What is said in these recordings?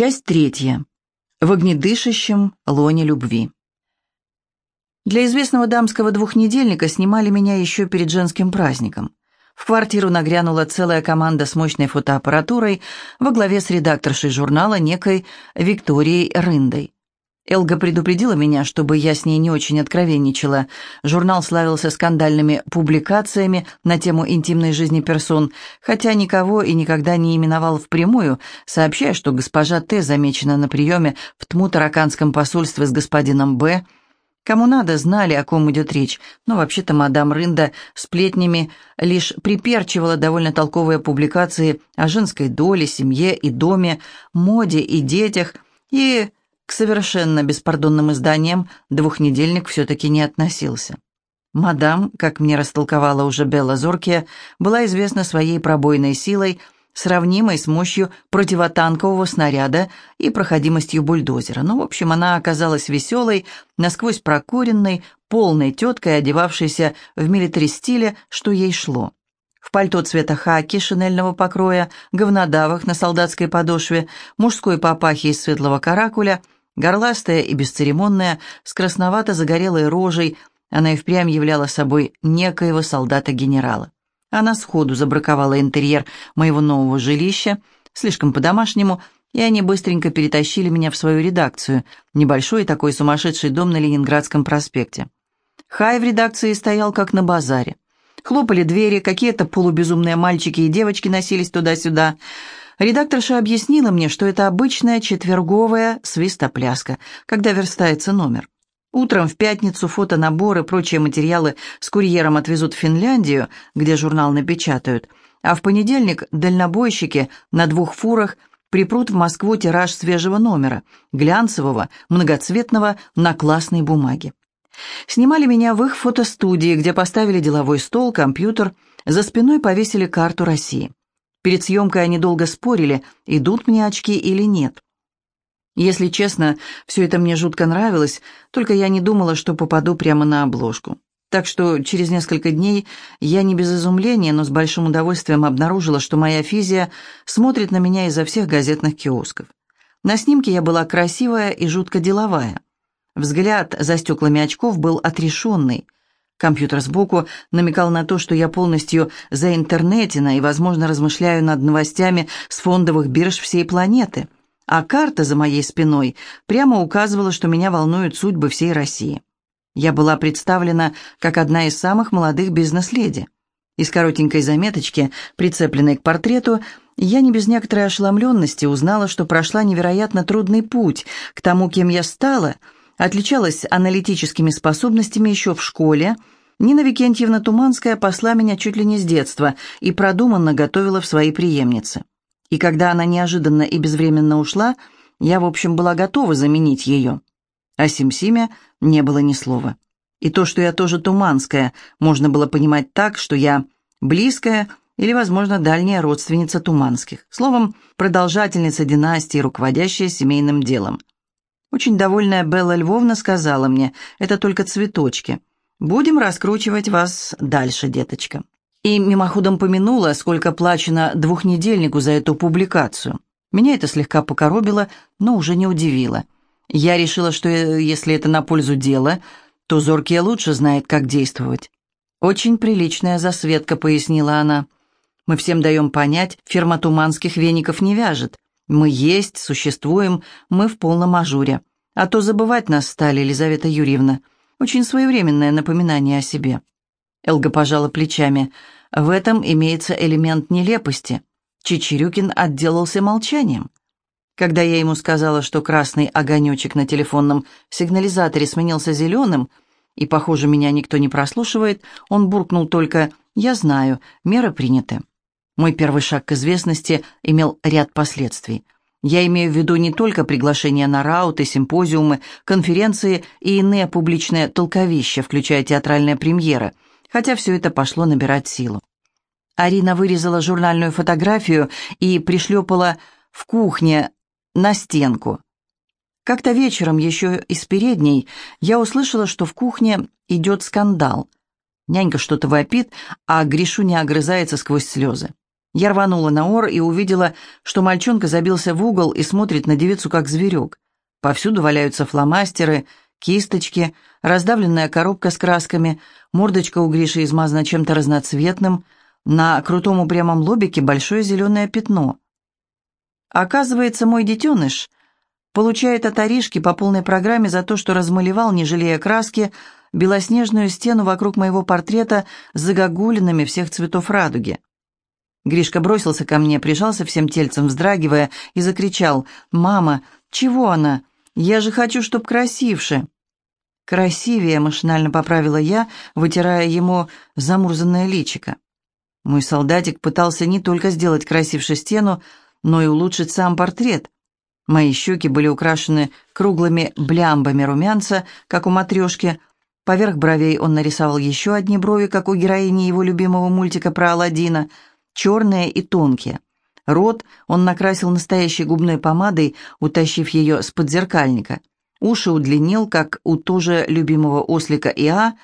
Часть третья. В огнедышащем лоне любви. Для известного дамского двухнедельника снимали меня еще перед женским праздником. В квартиру нагрянула целая команда с мощной фотоаппаратурой во главе с редакторшей журнала некой Викторией Рындой. Элга предупредила меня, чтобы я с ней не очень откровенничала. Журнал славился скандальными публикациями на тему интимной жизни персон, хотя никого и никогда не именовал впрямую, сообщая, что госпожа Т. замечена на приеме в Тму-Тараканском посольстве с господином Б., Кому надо, знали, о ком идет речь, но вообще-то мадам Рында сплетнями лишь приперчивала довольно толковые публикации о женской доле, семье и доме, моде и детях, и к совершенно беспардонным изданиям двухнедельник все-таки не относился. Мадам, как мне растолковала уже Белла Зоркия, была известна своей пробойной силой, сравнимой с мощью противотанкового снаряда и проходимостью бульдозера. Ну, в общем, она оказалась веселой, насквозь прокуренной, полной теткой, одевавшейся в милитари-стиле, что ей шло в пальто цвета хаки шинельного покроя, говнодавах на солдатской подошве, мужской папахе из светлого каракуля, Горластая и бесцеремонная, с красновато-загорелой рожей, она и впрямь являла собой некоего солдата-генерала. Она сходу забраковала интерьер моего нового жилища, слишком по-домашнему, и они быстренько перетащили меня в свою редакцию, небольшой такой сумасшедший дом на Ленинградском проспекте. Хай в редакции стоял как на базаре. Хлопали двери, какие-то полубезумные мальчики и девочки носились туда-сюда – Редакторша объяснила мне, что это обычная четверговая свистопляска, когда верстается номер. Утром в пятницу фотонабор и прочие материалы с курьером отвезут в Финляндию, где журнал напечатают, а в понедельник дальнобойщики на двух фурах припрут в Москву тираж свежего номера, глянцевого, многоцветного, на классной бумаге. Снимали меня в их фотостудии, где поставили деловой стол, компьютер, за спиной повесили карту России. Перед съемкой они долго спорили, идут мне очки или нет. Если честно, все это мне жутко нравилось, только я не думала, что попаду прямо на обложку. Так что через несколько дней я не без изумления, но с большим удовольствием обнаружила, что моя физия смотрит на меня изо всех газетных киосков. На снимке я была красивая и жутко деловая. Взгляд за стеклами очков был отрешенный – Компьютер сбоку намекал на то, что я полностью заинтернетена и, возможно, размышляю над новостями с фондовых бирж всей планеты. А карта за моей спиной прямо указывала, что меня волнуют судьбы всей России. Я была представлена как одна из самых молодых бизнес-леди. Из коротенькой заметочки, прицепленной к портрету, я не без некоторой ошеломленности узнала, что прошла невероятно трудный путь к тому, кем я стала – отличалась аналитическими способностями еще в школе, Нина Викентьевна Туманская посла меня чуть ли не с детства и продуманно готовила в своей преемнице. И когда она неожиданно и безвременно ушла, я, в общем, была готова заменить ее. О Симсиме не было ни слова. И то, что я тоже Туманская, можно было понимать так, что я близкая или, возможно, дальняя родственница Туманских. Словом, продолжательница династии, руководящая семейным делом. Очень довольная Белла Львовна сказала мне, это только цветочки. Будем раскручивать вас дальше, деточка. И мимоходом помянула, сколько плачено двухнедельнику за эту публикацию. Меня это слегка покоробило, но уже не удивило. Я решила, что э, если это на пользу дела, то Зоркия лучше знает, как действовать. «Очень приличная засветка», — пояснила она. «Мы всем даем понять, фирма Туманских веников не вяжет. Мы есть, существуем, мы в полном ажуре. А то забывать нас стали, Елизавета Юрьевна. Очень своевременное напоминание о себе». Элга пожала плечами. «В этом имеется элемент нелепости. Чичирюкин отделался молчанием. Когда я ему сказала, что красный огонечек на телефонном сигнализаторе сменился зеленым, и, похоже, меня никто не прослушивает, он буркнул только «Я знаю, меры приняты». Мой первый шаг к известности имел ряд последствий. Я имею в виду не только приглашения на рауты, симпозиумы, конференции и иные публичные толковища, включая театральные премьеры, хотя все это пошло набирать силу. Арина вырезала журнальную фотографию и пришлепала в кухне на стенку. Как-то вечером, еще из передней, я услышала, что в кухне идет скандал. Нянька что-то вопит, а Гришуня огрызается сквозь слезы. Я рванула на ор и увидела, что мальчонка забился в угол и смотрит на девицу, как зверек. Повсюду валяются фломастеры, кисточки, раздавленная коробка с красками, мордочка у Гриши измазана чем-то разноцветным, на крутом упрямом лобике большое зеленое пятно. Оказывается, мой детеныш получает от Аришки по полной программе за то, что размалевал, не жалея краски, белоснежную стену вокруг моего портрета с загогулинами всех цветов радуги. Гришка бросился ко мне, прижался всем тельцем, вздрагивая, и закричал «Мама, чего она? Я же хочу, чтоб красивше!» «Красивее», — машинально поправила я, вытирая ему замурзанное личико. Мой солдатик пытался не только сделать красивше стену, но и улучшить сам портрет. Мои щеки были украшены круглыми блямбами румянца, как у матрешки. Поверх бровей он нарисовал еще одни брови, как у героини его любимого мультика про Аладдина, черные и тонкие. Рот он накрасил настоящей губной помадой, утащив ее с подзеркальника. Уши удлинил, как у тоже любимого ослика Иа,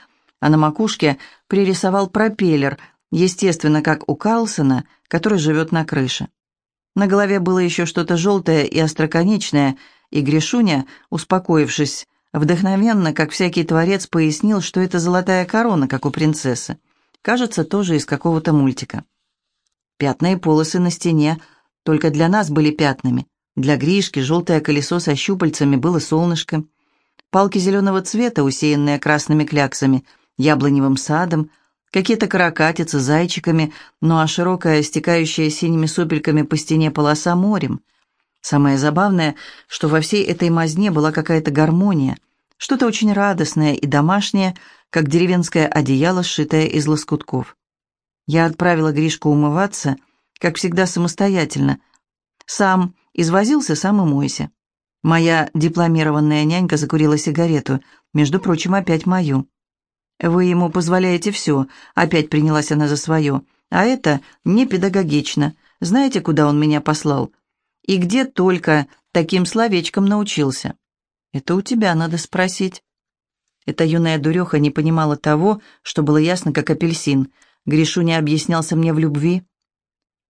а на макушке пририсовал пропеллер, естественно, как у Карлсона, который живет на крыше. На голове было еще что-то желтое и остроконечное, и Гришуня, успокоившись, вдохновенно, как всякий творец, пояснил, что это золотая корона, как у принцессы. Кажется, тоже из какого-то мультика. Пятна и полосы на стене только для нас были пятнами. Для Гришки желтое колесо со щупальцами было солнышко. Палки зеленого цвета, усеянные красными кляксами, яблоневым садом — какие-то каракатицы, зайчиками, ну а широкая, стекающая синими сопельками по стене полоса морем. Самое забавное, что во всей этой мазне была какая-то гармония, что-то очень радостное и домашнее, как деревенское одеяло, сшитое из лоскутков. Я отправила Гришку умываться, как всегда самостоятельно. Сам извозился, сам и мойся. Моя дипломированная нянька закурила сигарету, между прочим, опять мою. «Вы ему позволяете все», — опять принялась она за свое. «А это не педагогично. Знаете, куда он меня послал? И где только таким словечком научился?» «Это у тебя надо спросить». Эта юная дуреха не понимала того, что было ясно, как апельсин. Гришуня объяснялся мне в любви.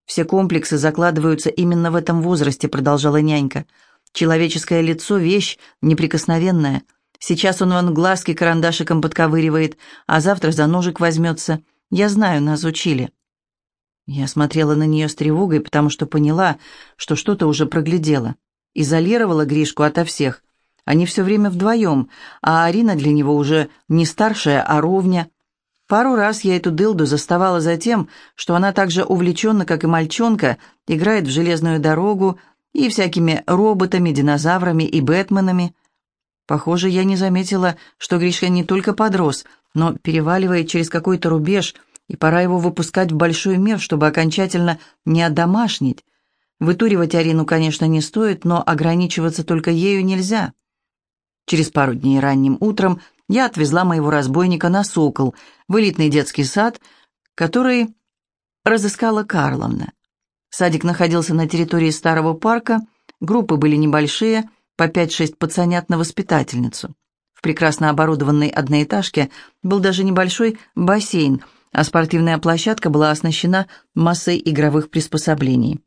«Все комплексы закладываются именно в этом возрасте», — продолжала нянька. «Человеческое лицо — вещь неприкосновенная». Сейчас он вон глазки карандашиком подковыривает, а завтра за ножик возьмется. Я знаю, нас учили». Я смотрела на нее с тревогой, потому что поняла, что что-то уже проглядела. Изолировала Гришку ото всех. Они все время вдвоем, а Арина для него уже не старшая, а ровня. Пару раз я эту дылду заставала за тем, что она так же увлеченно, как и мальчонка, играет в железную дорогу и всякими роботами, динозаврами и бэтменами. Похоже, я не заметила, что Гришка не только подрос, но переваливает через какой-то рубеж, и пора его выпускать в большой мир, чтобы окончательно не одомашнить. Вытуривать Арину, конечно, не стоит, но ограничиваться только ею нельзя. Через пару дней ранним утром я отвезла моего разбойника на «Сокол», в элитный детский сад, который разыскала Карловна. Садик находился на территории старого парка, группы были небольшие, по пять-шесть пацанят на воспитательницу. В прекрасно оборудованной одноэтажке был даже небольшой бассейн, а спортивная площадка была оснащена массой игровых приспособлений.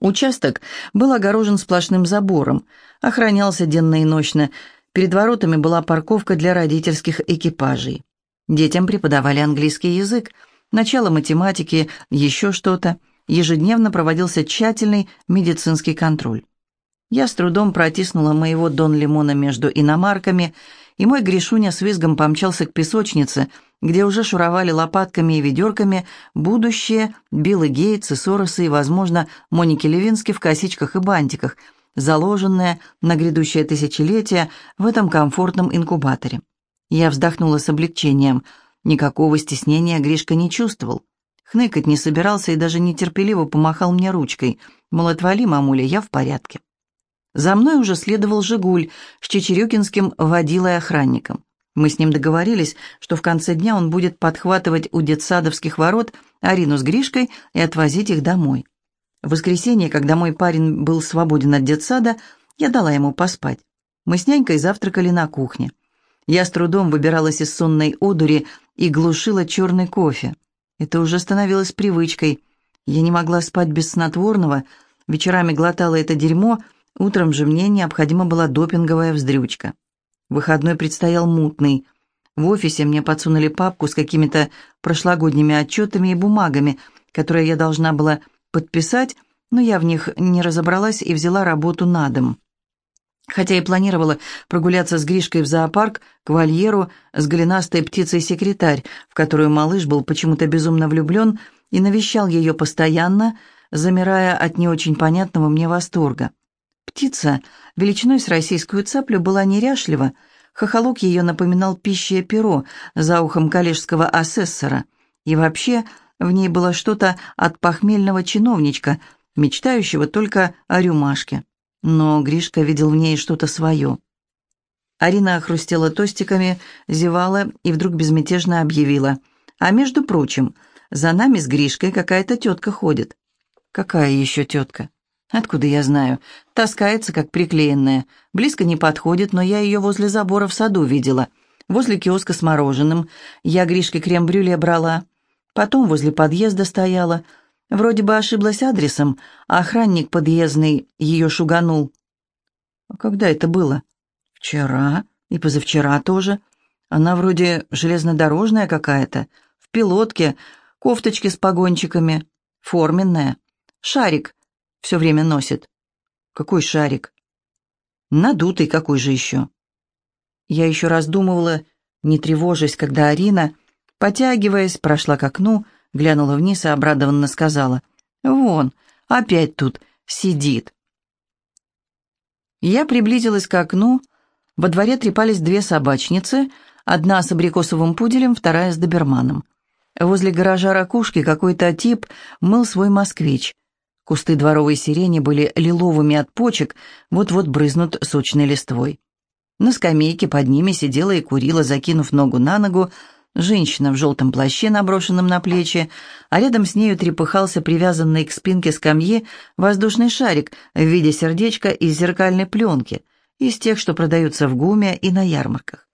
Участок был огорожен сплошным забором, охранялся денно и ночно. Перед воротами была парковка для родительских экипажей. Детям преподавали английский язык, начало математики, еще что-то. Ежедневно проводился тщательный медицинский контроль. Я с трудом протиснула моего Дон Лимона между иномарками, и мой Гришуня с визгом помчался к песочнице, где уже шуровали лопатками и ведерками будущее Билла Гейтс и Соросы и, возможно, Моники Левински в косичках и бантиках, заложенное на грядущее тысячелетие в этом комфортном инкубаторе. Я вздохнула с облегчением. Никакого стеснения Гришка не чувствовал. Хныкать не собирался и даже нетерпеливо помахал мне ручкой. Мол, отвали, мамуля, я в порядке. За мной уже следовал «Жигуль» с чечерюкинским водилой-охранником. Мы с ним договорились, что в конце дня он будет подхватывать у детсадовских ворот Арину с Гришкой и отвозить их домой. В воскресенье, когда мой парень был свободен от детсада, я дала ему поспать. Мы с нянькой завтракали на кухне. Я с трудом выбиралась из сонной одури и глушила черный кофе. Это уже становилось привычкой. Я не могла спать без снотворного, вечерами глотала это дерьмо, утром же мне необходима была допинговая вздрючка. Выходной предстоял мутный. В офисе мне подсунули папку с какими-то прошлогодними отчетами и бумагами, которые я должна была подписать, но я в них не разобралась и взяла работу на дом. Хотя и планировала прогуляться с Гришкой в зоопарк к вольеру с голенастой птицей-секретарь, в которую малыш был почему-то безумно влюблен и навещал ее постоянно, замирая от не очень понятного мне восторга. Птица, величиной с российскую цаплю, была неряшлива, хохолок ее напоминал пищее перо за ухом коллежского асессора, и вообще в ней было что-то от похмельного чиновничка, мечтающего только о рюмашке. Но Гришка видел в ней что-то свое. Арина охрустела тостиками, зевала и вдруг безмятежно объявила. «А между прочим, за нами с Гришкой какая-то тетка ходит». «Какая еще тетка?» «Откуда я знаю? Таскается, как приклеенная. Близко не подходит, но я ее возле забора в саду видела. Возле киоска с мороженым. Я Гришке крем-брюле брала. Потом возле подъезда стояла. Вроде бы ошиблась адресом, а охранник подъездный ее шуганул. А когда это было? Вчера и позавчера тоже. Она вроде железнодорожная какая-то, в пилотке, кофточке с погончиками, форменная. Шарик все время носит. Какой шарик? Надутый какой же еще? Я еще раздумывала, не тревожась, когда Арина, потягиваясь, прошла к окну, глянула вниз и обрадованно сказала. «Вон, опять тут сидит». Я приблизилась к окну. Во дворе трепались две собачницы, одна с абрикосовым пуделем, вторая с доберманом. Возле гаража ракушки какой-то тип мыл свой москвич. Кусты дворовой сирени были лиловыми от почек, вот-вот брызнут сочной листвой. На скамейке под ними сидела и курила, закинув ногу на ногу, женщина в желтом плаще, наброшенном на плечи, а рядом с нею трепыхался привязанный к спинке скамьи воздушный шарик в виде сердечка из зеркальной пленки, из тех, что продаются в ГУМе и на ярмарках.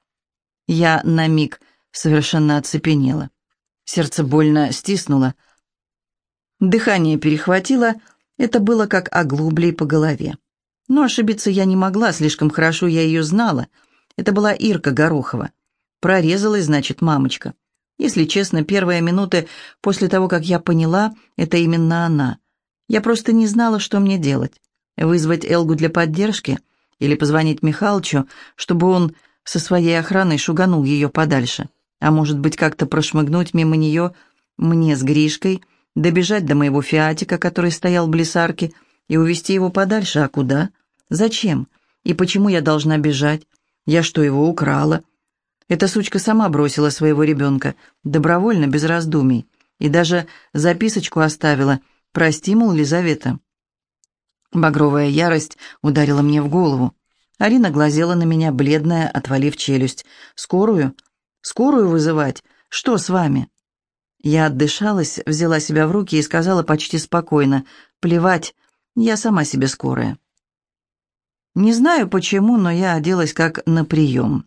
Я на миг совершенно оцепенела. Сердце больно стиснуло. Дыхание перехватило, это было как оглублей по голове. Но ошибиться я не могла, слишком хорошо я ее знала. Это была Ирка Горохова. Прорезалась, значит, мамочка. Если честно, первые минуты после того, как я поняла, это именно она. Я просто не знала, что мне делать. Вызвать Элгу для поддержки или позвонить Михалычу, чтобы он со своей охраной шуганул ее подальше. А может быть, как-то прошмыгнуть мимо нее мне с Гришкой, добежать до моего фиатика, который стоял в блесарке, и увести его подальше. А куда? Зачем? И почему я должна бежать? Я что, его украла? Эта сучка сама бросила своего ребенка, добровольно, без раздумий, и даже записочку оставила «Прости, мол, Лизавета». Багровая ярость ударила мне в голову. Арина глазела на меня, бледная, отвалив челюсть. «Скорую? Скорую вызывать? Что с вами?» Я отдышалась, взяла себя в руки и сказала почти спокойно. «Плевать, я сама себе скорая». Не знаю почему, но я оделась как на прием.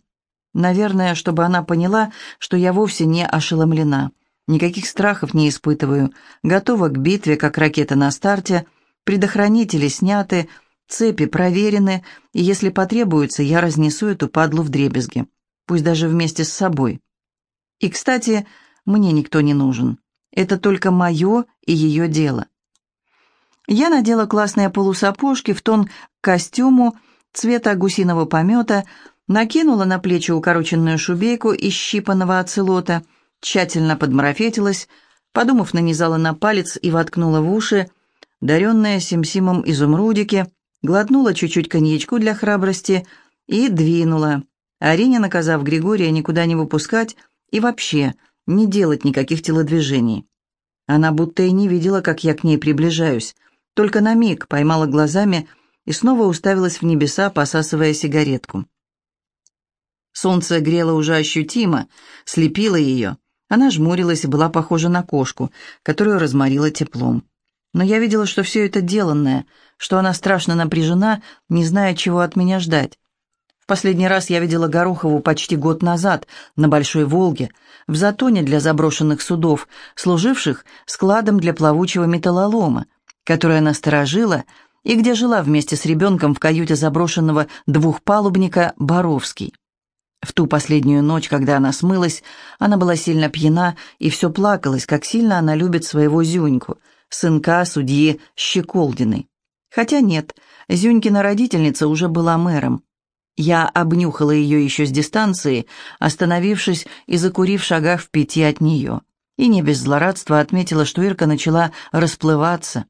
Наверное, чтобы она поняла, что я вовсе не ошеломлена. Никаких страхов не испытываю. Готова к битве, как ракета на старте. Предохранители сняты, цепи проверены, и если потребуется, я разнесу эту падлу в дребезги. Пусть даже вместе с собой. И, кстати, мне никто не нужен. Это только мое и ее дело. Я надела классные полусапожки в тон костюму цвета гусиного помета, накинула на плечи укороченную шубейку из щипанного оцелота, тщательно подмарафетилась, подумав, нанизала на палец и воткнула в уши, даренные симсимом изумрудики, глотнула чуть-чуть коньячку для храбрости и двинула. Арине, наказав Григория никуда не выпускать и вообще не делать никаких телодвижений. Она будто и не видела, как я к ней приближаюсь, только на миг поймала глазами и снова уставилась в небеса, посасывая сигаретку. Солнце грело уже ощутимо, слепило ее. Она жмурилась и была похожа на кошку, которую разморило теплом. Но я видела, что все это деланное, что она страшно напряжена, не зная, чего от меня ждать. Последний раз я видела Горохову почти год назад на Большой Волге, в затоне для заброшенных судов, служивших складом для плавучего металлолома, который она сторожила и где жила вместе с ребенком в каюте заброшенного двухпалубника Боровский. В ту последнюю ночь, когда она смылась, она была сильно пьяна и все плакалась, как сильно она любит своего Зюньку, сынка судьи Щеколдиной. Хотя нет, Зюнькина родительница уже была мэром. Я обнюхала ее еще с дистанции, остановившись и закурив шагах в пяти от нее. И не без злорадства отметила, что Ирка начала расплываться.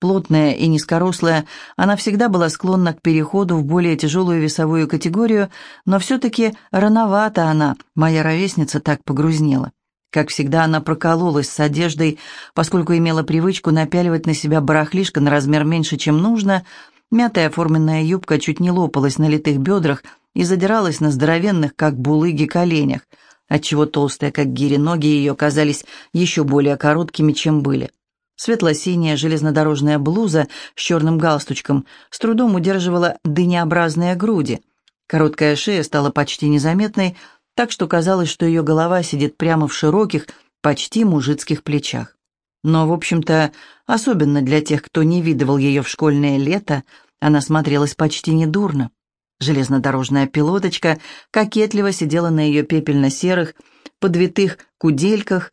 Плотная и низкорослая, она всегда была склонна к переходу в более тяжелую весовую категорию, но все-таки рановато она, моя ровесница, так погрузнела. Как всегда, она прокололась с одеждой, поскольку имела привычку напяливать на себя барахлишко на размер меньше, чем нужно – Мятая форменная юбка чуть не лопалась на литых бедрах и задиралась на здоровенных, как булыги, коленях, отчего толстые, как гири, ноги ее казались еще более короткими, чем были. Светло-синяя железнодорожная блуза с черным галстучком с трудом удерживала дынеобразные груди. Короткая шея стала почти незаметной, так что казалось, что ее голова сидит прямо в широких, почти мужицких плечах. Но, в общем-то, особенно для тех, кто не видывал ее в школьное лето, она смотрелась почти недурно. Железнодорожная пилоточка кокетливо сидела на ее пепельно-серых, подвитых кудельках.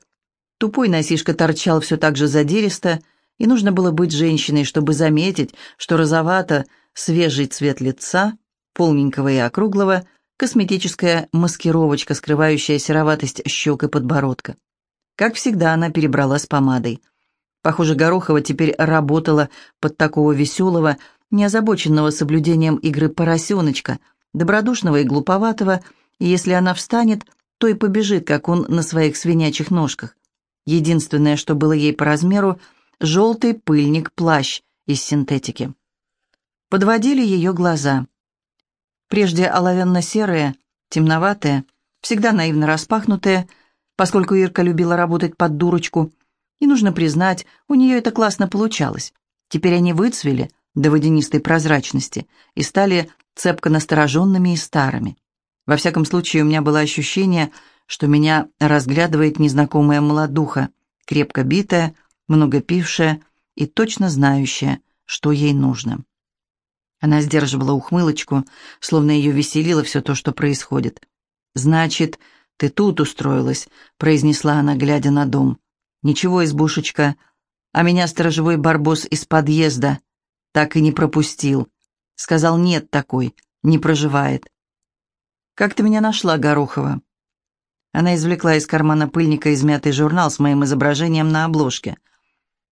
Тупой носишка торчал все так же задиристо, и нужно было быть женщиной, чтобы заметить, что розовато свежий цвет лица, полненького и округлого, косметическая маскировочка, скрывающая сероватость щек и подбородка. Как всегда, она перебрала с помадой. Похоже, Горохова теперь работала под такого веселого, не озабоченного соблюдением игры поросеночка, добродушного и глуповатого, и если она встанет, то и побежит, как он на своих свинячих ножках. Единственное, что было ей по размеру, желтый пыльник-плащ из синтетики. Подводили ее глаза. Прежде оловянно-серые, темноватые, всегда наивно распахнутые, поскольку Ирка любила работать под дурочку, и, нужно признать, у нее это классно получалось. Теперь они выцвели — до водянистой прозрачности и стали цепко настороженными и старыми. Во всяком случае, у меня было ощущение, что меня разглядывает незнакомая молодуха, крепко битая, много пившая и точно знающая, что ей нужно. Она сдерживала ухмылочку, словно ее веселило все то, что происходит. «Значит, ты тут устроилась», — произнесла она, глядя на дом. «Ничего, избушечка, а меня сторожевой барбос из подъезда так и не пропустил. Сказал, нет такой, не проживает. «Как ты меня нашла, Горохова?» Она извлекла из кармана пыльника измятый журнал с моим изображением на обложке.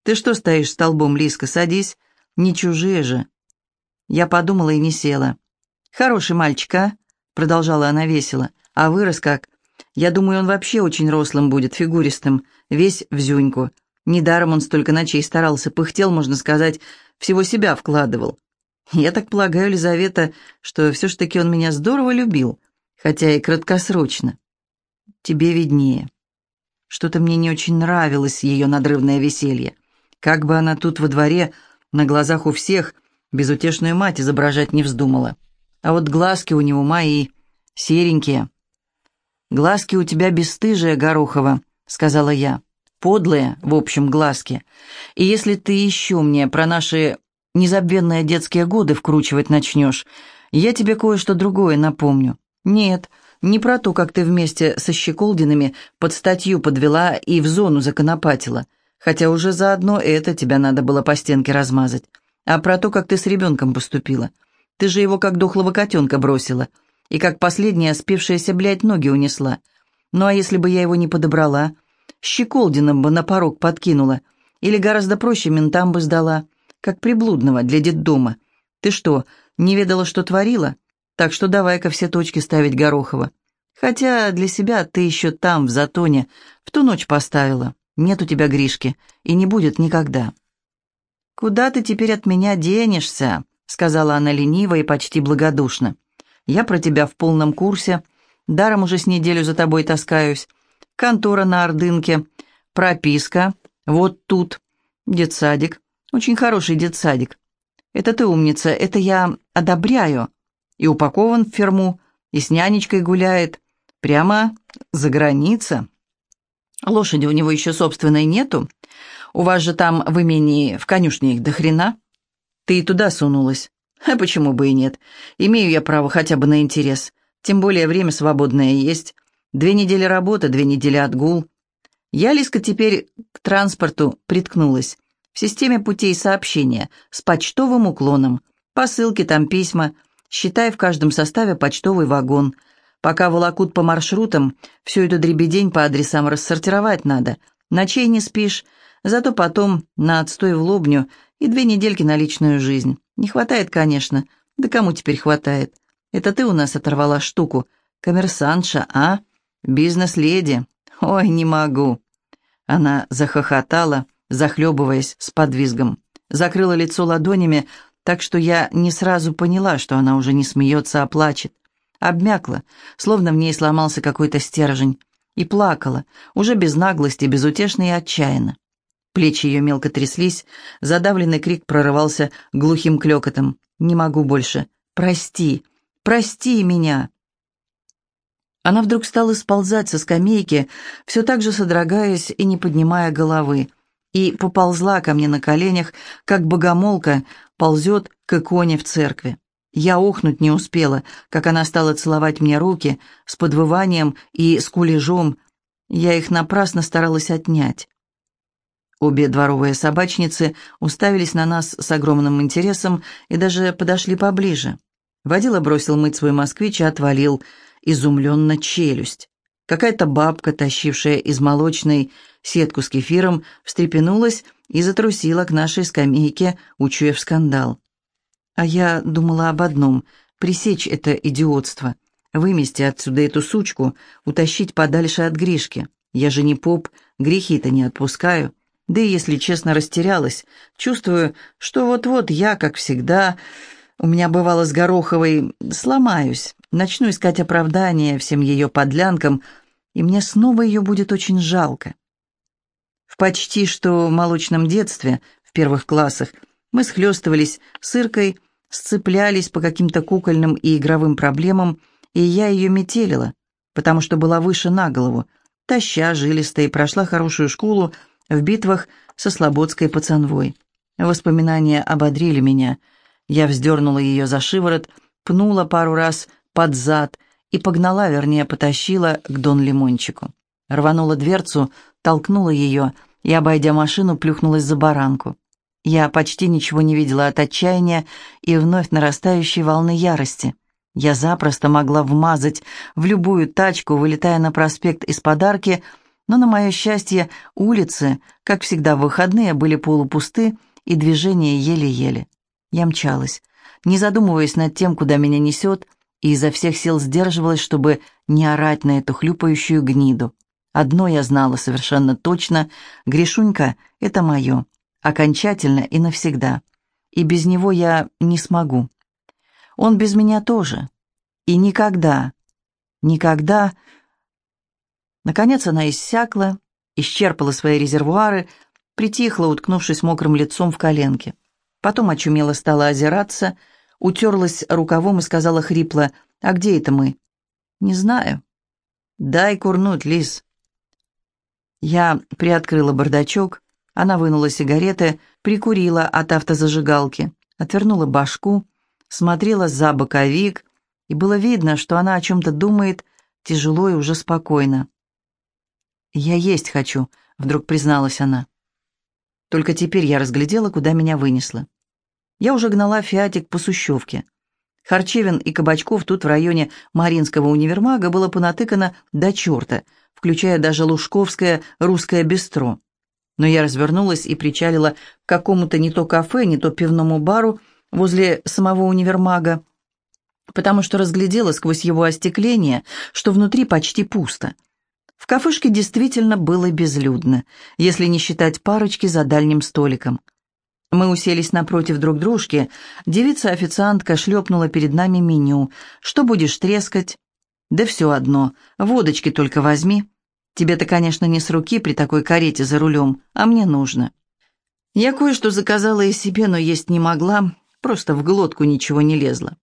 «Ты что стоишь столбом, Лиска, садись. Не чужие же». Я подумала и не села. «Хороший мальчик, а?» Продолжала она весело. «А вырос как? Я думаю, он вообще очень рослым будет, фигуристым, весь в зюньку. Недаром он столько ночей старался, пыхтел, можно сказать, всего себя вкладывал. Я так полагаю, Лизавета, что все ж таки он меня здорово любил, хотя и краткосрочно. Тебе виднее. Что-то мне не очень нравилось ее надрывное веселье. Как бы она тут во дворе, на глазах у всех, безутешную мать изображать не вздумала. А вот глазки у него мои, серенькие. «Глазки у тебя бесстыжие, Горохова», — сказала я подлые, в общем, глазки. И если ты еще мне про наши незабвенные детские годы вкручивать начнешь, я тебе кое-что другое напомню. Нет, не про то, как ты вместе со Щеколдинами под статью подвела и в зону законопатила, хотя уже заодно это тебя надо было по стенке размазать, а про то, как ты с ребенком поступила. Ты же его как дохлого котенка бросила, и как последняя спившаяся, блядь, ноги унесла. Ну а если бы я его не подобрала, Щеколдиным бы на порог подкинула. Или гораздо проще ментам бы сдала, как приблудного для детдома. Ты что, не ведала, что творила? Так что давай-ка все точки ставить Горохова. Хотя для себя ты еще там, в Затоне, в ту ночь поставила. Нет у тебя Гришки, и не будет никогда. «Куда ты теперь от меня денешься?» — сказала она лениво и почти благодушно. «Я про тебя в полном курсе. Даром уже с неделю за тобой таскаюсь контора на Ордынке, прописка, вот тут, детсадик, очень хороший детсадик. Это ты умница, это я одобряю. И упакован в ферму, и с нянечкой гуляет. Прямо за граница. Лошади у него еще собственной нету. У вас же там в имении в конюшне их до хрена. Ты и туда сунулась. А почему бы и нет? Имею я право хотя бы на интерес. Тем более время свободное есть. Две недели работы, две недели отгул. Я, Лиска, теперь к транспорту приткнулась. В системе путей сообщения, с почтовым уклоном. Посылки, там письма. Считай в каждом составе почтовый вагон. Пока волокут по маршрутам, всю эту дребедень по адресам рассортировать надо. Ночей не спишь, зато потом на отстой в лобню и две недельки на личную жизнь. Не хватает, конечно. Да кому теперь хватает? Это ты у нас оторвала штуку. Коммерсантша, а? Бизнес-леди. Ой, не могу. Она захохотала, захлебываясь с подвизгом. Закрыла лицо ладонями, так что я не сразу поняла, что она уже не смеется, а плачет. Обмякла, словно в ней сломался какой-то стержень. И плакала, уже без наглости, безутешно и отчаянно. Плечи ее мелко тряслись, задавленный крик прорывался глухим клёкотом. «Не могу больше! Прости! Прости меня!» Она вдруг стала сползать со скамейки, все так же содрогаясь и не поднимая головы, и поползла ко мне на коленях, как богомолка ползет к иконе в церкви. Я охнуть не успела, как она стала целовать мне руки с подвыванием и скулежом. Я их напрасно старалась отнять. Обе дворовые собачницы уставились на нас с огромным интересом и даже подошли поближе. Водила бросил мыть свой москвич и отвалил, изумленно челюсть. Какая-то бабка, тащившая из молочной сетку с кефиром, встрепенулась и затрусила к нашей скамейке, учуяв скандал. А я думала об одном — пресечь это идиотство, вымести отсюда эту сучку, утащить подальше от Гришки. Я же не поп, грехи-то не отпускаю. Да и, если честно, растерялась. Чувствую, что вот-вот я, как всегда, у меня бывало с Гороховой, сломаюсь, начну искать оправдания всем ее подлянкам, и мне снова ее будет очень жалко. В почти что молочном детстве, в первых классах, мы схлестывались с Иркой, сцеплялись по каким-то кукольным и игровым проблемам, и я ее метелила, потому что была выше на голову, таща, жилистая, прошла хорошую школу, в битвах со слободской пацанвой. Воспоминания ободрили меня. Я вздернула ее за шиворот, пнула пару раз под зад и погнала, вернее, потащила к Дон Лимончику. Рванула дверцу, толкнула ее и, обойдя машину, плюхнулась за баранку. Я почти ничего не видела от отчаяния и вновь нарастающей волны ярости. Я запросто могла вмазать в любую тачку, вылетая на проспект из подарки, но, на мое счастье, улицы, как всегда в выходные, были полупусты, и движение еле-еле. Я мчалась, не задумываясь над тем, куда меня несет, и изо всех сил сдерживалась, чтобы не орать на эту хлюпающую гниду. Одно я знала совершенно точно — Гришунька — это мое, окончательно и навсегда, и без него я не смогу. Он без меня тоже. И никогда, никогда Наконец она иссякла, исчерпала свои резервуары, притихла, уткнувшись мокрым лицом в коленки. Потом очумело стала озираться, утерлась рукавом и сказала хрипло, «А где это мы?» «Не знаю». «Дай курнуть, Лис». Я приоткрыла бардачок, она вынула сигареты, прикурила от автозажигалки, отвернула башку, смотрела за боковик, и было видно, что она о чем-то думает, тяжело и уже спокойно. «Я есть хочу», — вдруг призналась она. Только теперь я разглядела, куда меня вынесло. Я уже гнала фиатик по Сущевке. Харчевин и кабачков тут в районе Маринского универмага было понатыкано до черта, включая даже Лужковское русское бистро. Но я развернулась и причалила к какому-то не то кафе, не то пивному бару возле самого универмага, потому что разглядела сквозь его остекление, что внутри почти пусто — в кафешке действительно было безлюдно, если не считать парочки за дальним столиком. Мы уселись напротив друг дружки, девица-официантка шлепнула перед нами меню. «Что будешь трескать?» «Да все одно, водочки только возьми. Тебе-то, конечно, не с руки при такой карете за рулем, а мне нужно». Я кое-что заказала и себе, но есть не могла, просто в глотку ничего не лезло.